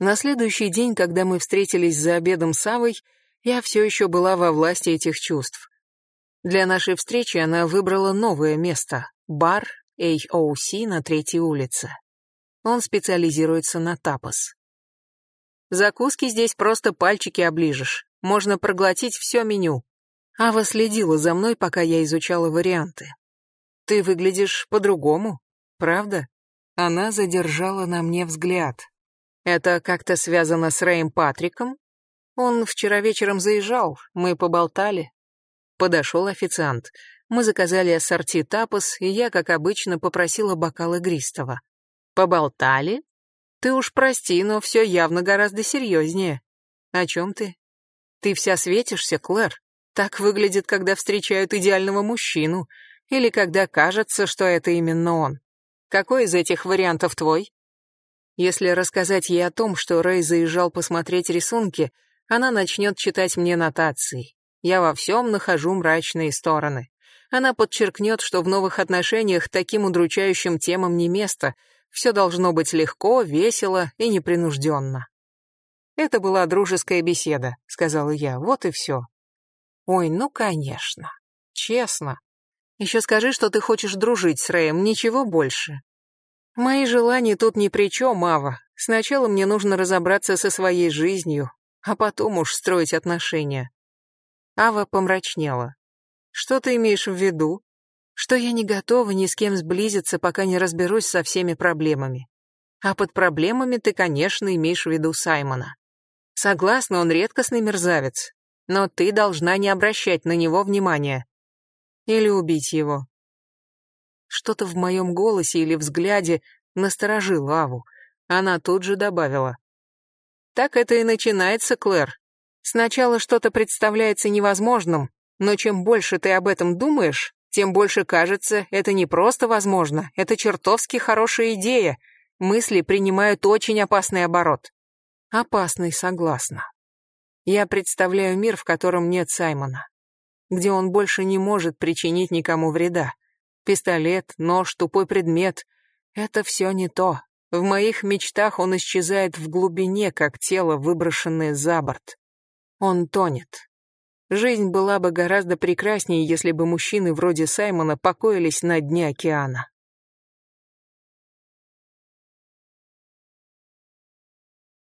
На следующий день, когда мы встретились за обедом с Авой, я все еще была во власти этих чувств. Для нашей встречи она выбрала новое место — бар AOC на третьей улице. Он специализируется на тапос. Закуски здесь просто пальчики оближешь. Можно проглотить все меню. Ава следила за мной, пока я изучала варианты. Ты выглядишь по-другому, правда? Она задержала на мне взгляд. Это как-то связано с Рэем Патриком? Он вчера вечером заезжал, мы поболтали. Подошел официант. Мы заказали ассорти тапос, и я, как обычно, попросила бокал игристого. Поболтали? Ты уж прости, но все явно гораздо серьезнее. О чем ты? Ты вся светишься, Клэр. Так выглядит, когда встречают идеального мужчину, или когда кажется, что это именно он. Какой из этих вариантов твой? Если рассказать ей о том, что Рэй заезжал посмотреть рисунки, она начнет читать мне нотации. Я во всем нахожу мрачные стороны. Она подчеркнет, что в новых отношениях таким удручающим темам не место. Все должно быть легко, весело и непринужденно. «Это была дружеская беседа», — сказала я, — «вот и все». «Ой, ну, конечно. Честно. Еще скажи, что ты хочешь дружить с Рэем, ничего больше. Мои желания тут ни при чем, Ава. Сначала мне нужно разобраться со своей жизнью, а потом уж строить отношения. Ава помрачнела. Что ты имеешь в виду? Что я не готова ни с кем сблизиться, пока не разберусь со всеми проблемами. А под проблемами ты, конечно, имеешь в виду Саймона. Согласна, он редкостный мерзавец, но ты должна не обращать на него внимания. Или убить его. Что-то в моем голосе или взгляде насторожило Аву. Она тут же добавила. Так это и начинается, Клэр. Сначала что-то представляется невозможным, но чем больше ты об этом думаешь, тем больше кажется, это не просто возможно, это чертовски хорошая идея. Мысли принимают очень опасный оборот. Опасный, согласна. Я представляю мир, в котором нет Саймона, где он больше не может причинить никому вреда. Пистолет, нож, тупой предмет — это все не то. В моих мечтах он исчезает в глубине, как тело, выброшенное за борт. Он тонет. Жизнь была бы гораздо прекраснее, если бы мужчины вроде Саймона покоились на дне океана.